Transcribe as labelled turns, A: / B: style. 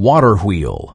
A: water wheel.